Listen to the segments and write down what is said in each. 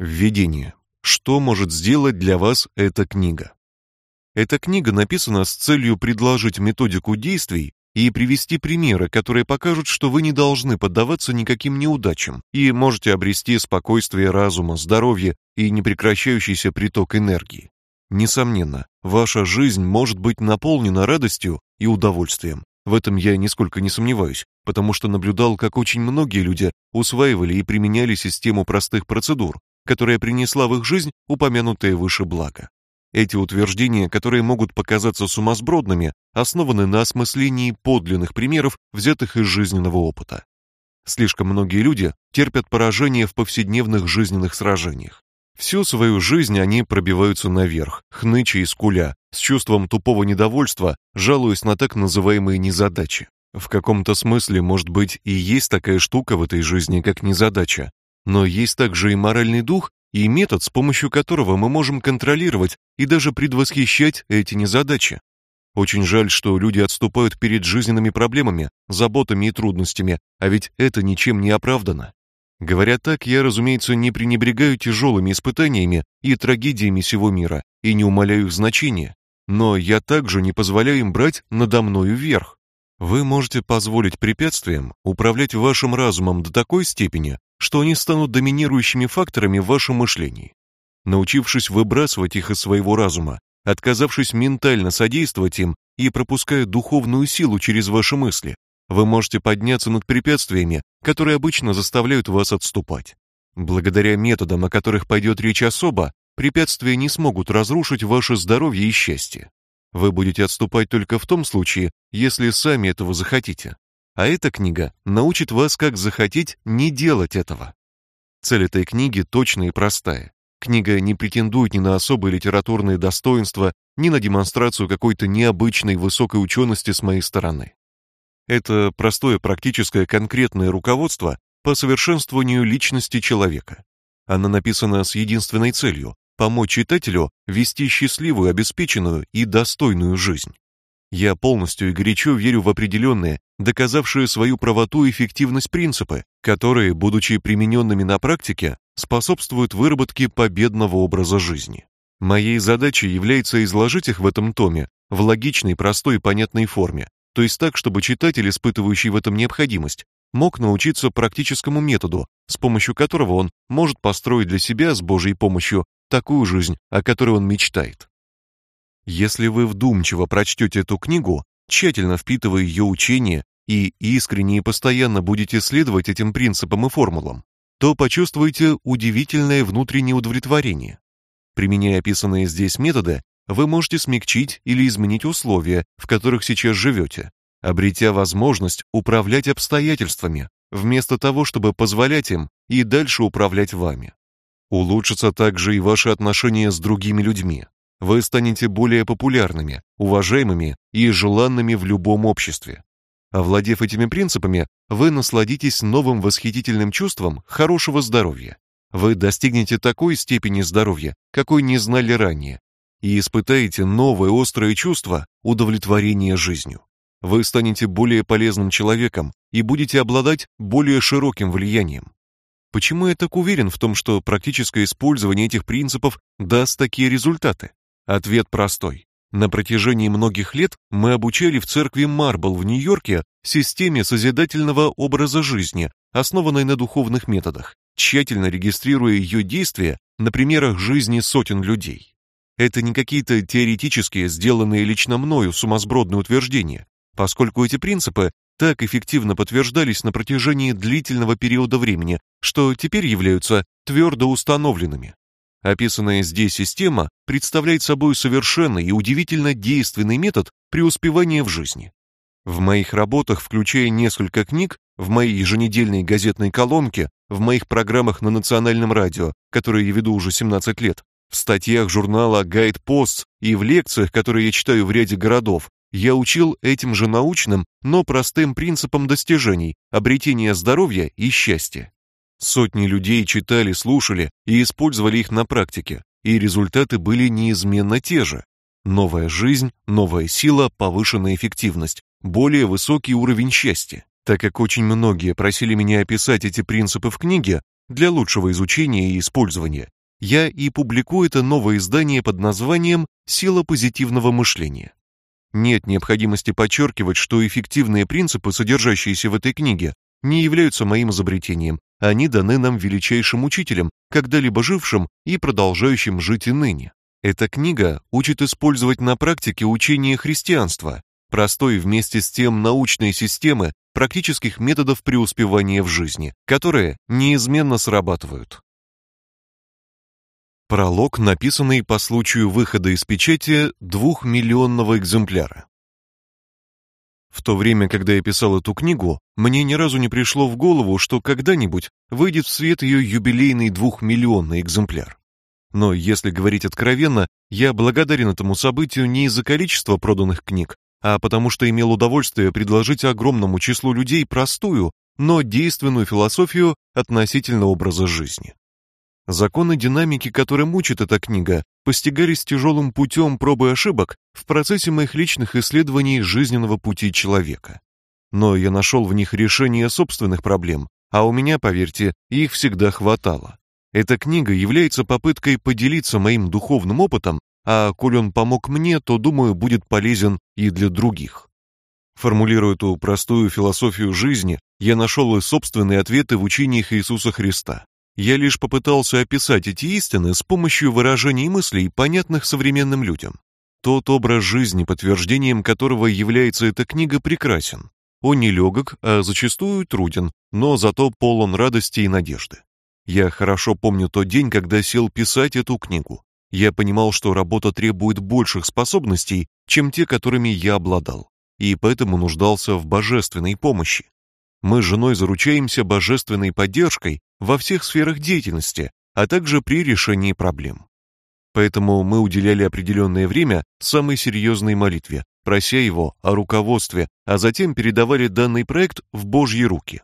Введение. Что может сделать для вас эта книга? Эта книга написана с целью предложить методику действий и привести примеры, которые покажут, что вы не должны поддаваться никаким неудачам и можете обрести спокойствие разума, здоровье и непрекращающийся приток энергии. Несомненно, ваша жизнь может быть наполнена радостью и удовольствием. В этом я нисколько не сомневаюсь, потому что наблюдал, как очень многие люди усваивали и применяли систему простых процедур, которая принесла в их жизнь упомянутое выше благо. Эти утверждения, которые могут показаться сумасбродными, основаны на осмыслении подлинных примеров, взятых из жизненного опыта. Слишком многие люди терпят поражение в повседневных жизненных сражениях. Всю свою жизнь они пробиваются наверх, хныча и скуля, с чувством тупого недовольства, жалуясь на так называемые незадачи. В каком-то смысле, может быть, и есть такая штука в этой жизни, как незадача, но есть также и моральный дух, и метод, с помощью которого мы можем контролировать и даже предвосхищать эти незадачи. Очень жаль, что люди отступают перед жизненными проблемами, заботами и трудностями, а ведь это ничем не оправдано. Говоря так, я, разумеется, не пренебрегаю тяжелыми испытаниями и трагедиями всего мира и не умаляю их значения, но я также не позволяю им брать надо мною верх. Вы можете позволить препятствиям управлять вашим разумом до такой степени, что они станут доминирующими факторами в вашем мышлении. Научившись выбрасывать их из своего разума, отказавшись ментально содействовать им и пропуская духовную силу через ваши мысли, вы можете подняться над препятствиями, которые обычно заставляют вас отступать. Благодаря методам, о которых пойдет речь особо, препятствия не смогут разрушить ваше здоровье и счастье. Вы будете отступать только в том случае, если сами этого захотите. А эта книга научит вас, как захотеть не делать этого. Цель этой книги точная и простая. Книга не претендует ни на особые литературные достоинства, ни на демонстрацию какой-то необычной высокой учености с моей стороны. Это простое практическое конкретное руководство по совершенствованию личности человека. Она написана с единственной целью помочь читателю вести счастливую, обеспеченную и достойную жизнь. Я полностью и горячо верю в определенные, доказавшие свою правоту и эффективность принципы, которые, будучи примененными на практике, способствуют выработке победного образа жизни. Моей задачей является изложить их в этом томе в логичной, простой и понятной форме, то есть так, чтобы читатель, испытывающий в этом необходимость, мог научиться практическому методу, с помощью которого он может построить для себя с Божьей помощью такую жизнь, о которой он мечтает. Если вы вдумчиво прочтете эту книгу, тщательно впитывая ее учение и искренне и постоянно будете следовать этим принципам и формулам, то почувствуете удивительное внутреннее удовлетворение. Применяя описанные здесь методы, вы можете смягчить или изменить условия, в которых сейчас живете, обретя возможность управлять обстоятельствами, вместо того, чтобы позволять им и дальше управлять вами. Улучшатся также и ваши отношения с другими людьми вы станете более популярными, уважаемыми и желанными в любом обществе. Овладев этими принципами, вы насладитесь новым восхитительным чувством хорошего здоровья. Вы достигнете такой степени здоровья, какой не знали ранее, и испытаете новое острое чувство удовлетворения жизнью. Вы станете более полезным человеком и будете обладать более широким влиянием. Почему я так уверен в том, что практическое использование этих принципов даст такие результаты? Ответ простой. На протяжении многих лет мы обучали в церкви Марбл в Нью-Йорке системе созидательного образа жизни, основанной на духовных методах, тщательно регистрируя ее действия на примерах жизни сотен людей. Это не какие-то теоретические, сделанные лично мною сумасбродные утверждения, поскольку эти принципы так эффективно подтверждались на протяжении длительного периода времени, что теперь являются твердо установленными. Описанная здесь система представляет собой совершенный и удивительно действенный метод преуспевания в жизни. В моих работах, включая несколько книг, в моей еженедельной газетной колонке, в моих программах на национальном радио, которые я веду уже 17 лет, в статьях журнала Guide Posts и в лекциях, которые я читаю в ряде городов, я учил этим же научным, но простым принципам достижений, обретения здоровья и счастья. Сотни людей читали, слушали и использовали их на практике, и результаты были неизменно те же. Новая жизнь, новая сила, повышенная эффективность, более высокий уровень счастья. Так как очень многие просили меня описать эти принципы в книге, для лучшего изучения и использования, я и публикую это новое издание под названием «Сила позитивного мышления». Нет необходимости подчеркивать, что эффективные принципы, содержащиеся в этой книге, не являются моим изобретением, они даны нам величайшим учителем, когда-либо жившим и продолжающим жить и ныне. Эта книга учит использовать на практике учение христианства, простой вместе с тем научной системы практических методов преуспевания в жизни, которые неизменно срабатывают. Пролог, написанный по случаю выхода из печати двухмиллионного экземпляра. В то время, когда я писал эту книгу, мне ни разу не пришло в голову, что когда-нибудь выйдет в свет ее юбилейный двухмиллионный экземпляр. Но если говорить откровенно, я благодарен этому событию не из-за количества проданных книг, а потому что имел удовольствие предложить огромному числу людей простую, но действенную философию относительно образа жизни. Законы динамики, которым учит эта книга, постигались тяжелым путем пробы и ошибок в процессе моих личных исследований жизненного пути человека. Но я нашел в них решение собственных проблем, а у меня, поверьте, их всегда хватало. Эта книга является попыткой поделиться моим духовным опытом, а коль он помог мне, то, думаю, будет полезен и для других. Формулируя эту простую философию жизни, я нашел и собственные ответы в учениях Иисуса Христа. Я лишь попытался описать эти истины с помощью выражений мыслей, понятных современным людям. Тот образ жизни, подтверждением которого является эта книга, прекрасен. Он не легок, а зачастую труден, но зато полон радости и надежды. Я хорошо помню тот день, когда сел писать эту книгу. Я понимал, что работа требует больших способностей, чем те, которыми я обладал, и поэтому нуждался в божественной помощи. Мы с женой заручаемся божественной поддержкой во всех сферах деятельности, а также при решении проблем. Поэтому мы уделяли определенное время самой серьезной молитве, прося его о руководстве, а затем передавали данный проект в Божьи руки.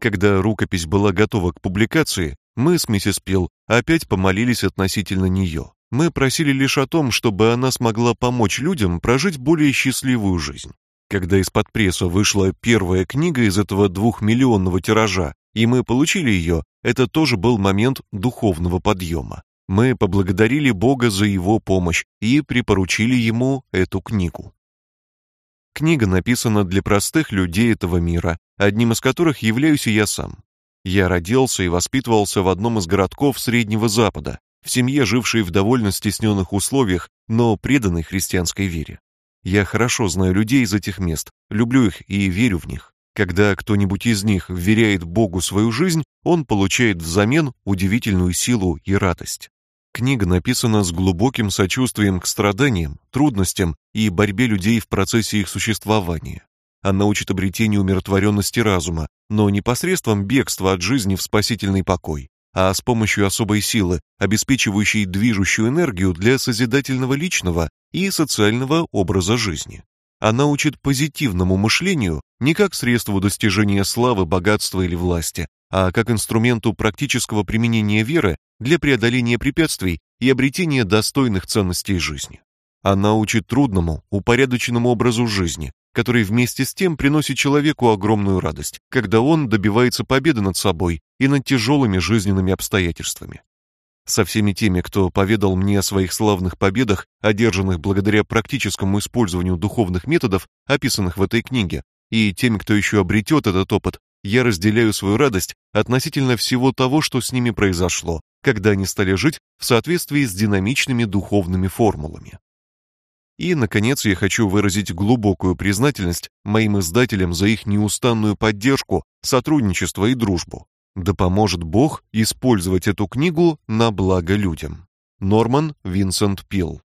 Когда рукопись была готова к публикации, мы с миссис Пил опять помолились относительно нее. Мы просили лишь о том, чтобы она смогла помочь людям прожить более счастливую жизнь. Когда из-под пресса вышла первая книга из этого двухмиллионного тиража, и мы получили ее, это тоже был момент духовного подъема. Мы поблагодарили Бога за его помощь и припоручили ему эту книгу. Книга написана для простых людей этого мира, одним из которых являюсь и я сам. Я родился и воспитывался в одном из городков Среднего Запада, в семье, жившей в довольно стесненных условиях, но преданной христианской вере. Я хорошо знаю людей из этих мест, люблю их и верю в них. Когда кто-нибудь из них вверяет Богу свою жизнь, он получает взамен удивительную силу и радость. Книга написана с глубоким сочувствием к страданиям, трудностям и борьбе людей в процессе их существования. Она учит обретению умиротворенности разума, но не посредством бегства от жизни в спасительный покой, а с помощью особой силы, обеспечивающей движущую энергию для созидательного личного и социального образа жизни. Она учит позитивному мышлению не как средству достижения славы, богатства или власти, а как инструменту практического применения веры для преодоления препятствий и обретения достойных ценностей жизни. Она учит трудному, упорядоченному образу жизни, который вместе с тем приносит человеку огромную радость, когда он добивается победы над собой и над тяжелыми жизненными обстоятельствами со всеми теми, кто поведал мне о своих славных победах, одержанных благодаря практическому использованию духовных методов, описанных в этой книге, и теми, кто еще обретет этот опыт, я разделяю свою радость относительно всего того, что с ними произошло, когда они стали жить в соответствии с динамичными духовными формулами. И, наконец, я хочу выразить глубокую признательность моим издателям за их неустанную поддержку, сотрудничество и дружбу. Да поможет Бог использовать эту книгу на благо людям. Норман Винсент Пил